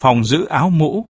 phòng giữ áo mũ,